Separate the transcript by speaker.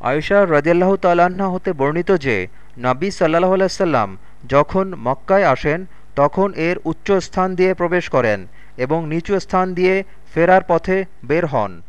Speaker 1: আয়সা রদিয়াল্লাহ তালান্না হতে বর্ণিত যে, নাবী সাল্লাহ আলাইসাল্লাম যখন মক্কায় আসেন, তখন এর উচ্চ স্থান দিয়ে প্রবেশ করেন এবং নিচু স্থান দিয়ে ফেরার পথে বের হন।